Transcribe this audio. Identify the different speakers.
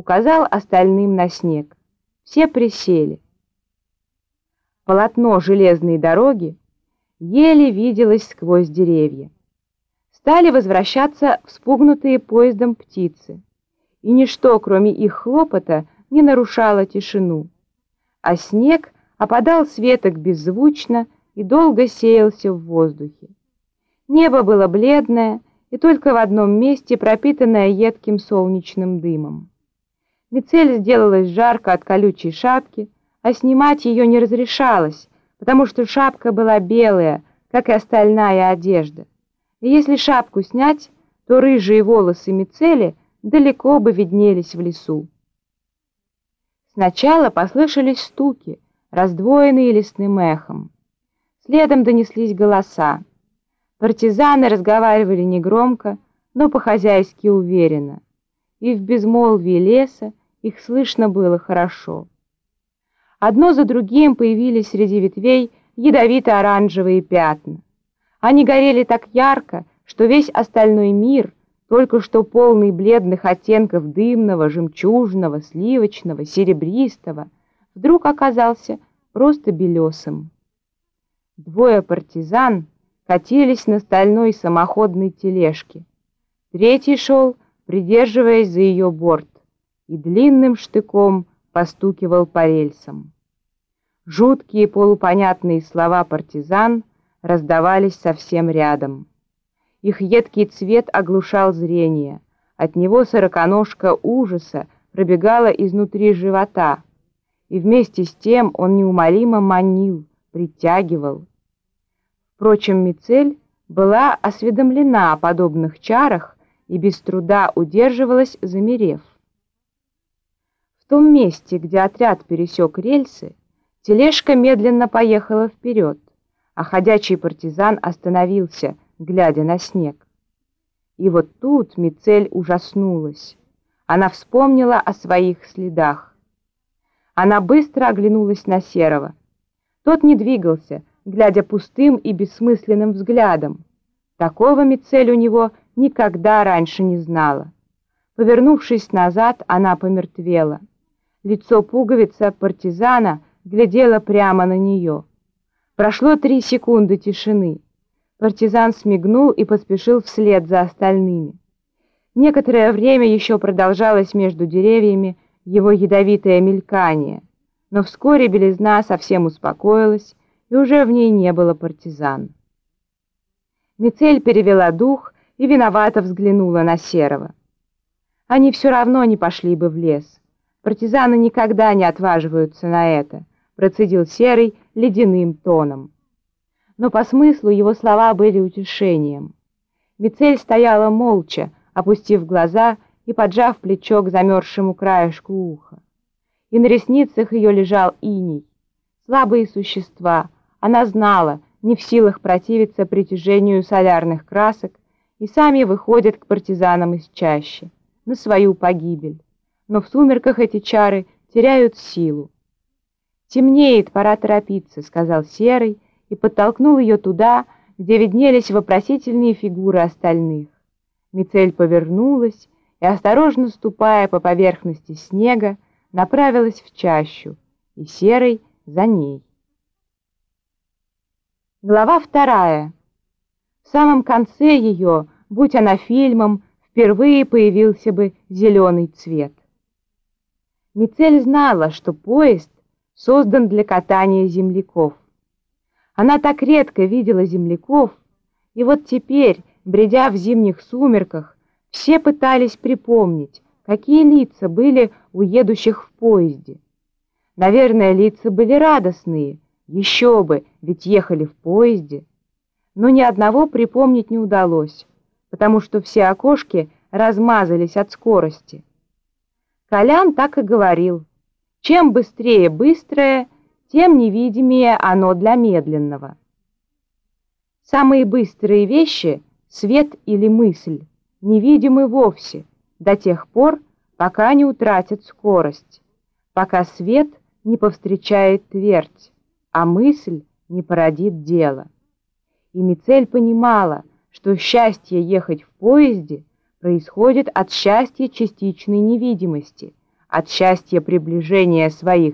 Speaker 1: указал остальным на снег. Все присели. Полотно железной дороги еле виделось сквозь деревья. Стали возвращаться вспугнутые поездом птицы, и ничто, кроме их хлопота, не нарушало тишину. А снег опадал с веток беззвучно и долго сеялся в воздухе. Небо было бледное и только в одном месте пропитанное едким солнечным дымом. Мицель сделалась жарко от колючей шапки, а снимать ее не разрешалось, потому что шапка была белая, как и остальная одежда. И если шапку снять, то рыжие волосы Мицели далеко бы виднелись в лесу. Сначала послышались стуки, раздвоенные лесным эхом. Следом донеслись голоса. Партизаны разговаривали негромко, но по-хозяйски уверенно, и в безмолвии леса их слышно было хорошо. Одно за другим появились среди ветвей ядовито-оранжевые пятна. Они горели так ярко, что весь остальной мир, только что полный бледных оттенков дымного, жемчужного, сливочного, серебристого, вдруг оказался просто белесым. Двое партизан катились на стальной самоходной тележке. Третий шел, придерживаясь за ее борт, и длинным штыком постукивал по рельсам. Жуткие полупонятные слова партизан раздавались совсем рядом. Их едкий цвет оглушал зрение. От него сороконожка ужаса пробегала изнутри живота, и вместе с тем он неумолимо манил, притягивал. Впрочем, Мицель была осведомлена о подобных чарах и без труда удерживалась, замерев. Том месте, где отряд пересек рельсы, тележка медленно поехала вперед, а ходячий партизан остановился, глядя на снег. И вот тут Мицель ужаснулась. Она вспомнила о своих следах. Она быстро оглянулась на Серого. Тот не двигался, глядя пустым и бессмысленным взглядом. Такого Мицель у него никогда раньше не знала. Повернувшись назад, она помертвела. Лицо пуговица партизана глядело прямо на нее. Прошло три секунды тишины. Партизан смигнул и поспешил вслед за остальными. Некоторое время еще продолжалось между деревьями его ядовитое мелькание, но вскоре белизна совсем успокоилась, и уже в ней не было партизан. Мицель перевела дух и виновато взглянула на Серого. Они все равно не пошли бы в лес. Партизаны никогда не отваживаются на это, процедил Серый ледяным тоном. Но по смыслу его слова были утешением. Мицель стояла молча, опустив глаза и поджав плечо к замерзшему краешку уха. И на ресницах ее лежал иней. Слабые существа — она знала, не в силах противиться притяжению солярных красок, и сами выходят к партизанам из чащи, на свою погибель. Но в сумерках эти чары теряют силу. «Темнеет, пора торопиться», — сказал Серый и подтолкнул ее туда, где виднелись вопросительные фигуры остальных. Мицель повернулась и, осторожно ступая по поверхности снега, направилась в чащу, и Серый за ней. Глава вторая. В самом конце ее, будь она фильмом, впервые появился бы зеленый цвет. Мицель знала, что поезд создан для катания земляков. Она так редко видела земляков, и вот теперь, бредя в зимних сумерках, все пытались припомнить, какие лица были у едущих в поезде. Наверное, лица были радостные — еще бы, ведь ехали в поезде. Но ни одного припомнить не удалось, потому что все окошки размазались от скорости. Колян так и говорил. Чем быстрее быстрое, тем невидимее оно для медленного. Самые быстрые вещи — свет или мысль, невидимы вовсе, до тех пор, пока не утратят скорость, пока свет не повстречает твердь а мысль не породит дело. И Мицель понимала, что счастье ехать в поезде происходит от счастья частичной невидимости, от счастья приближения своих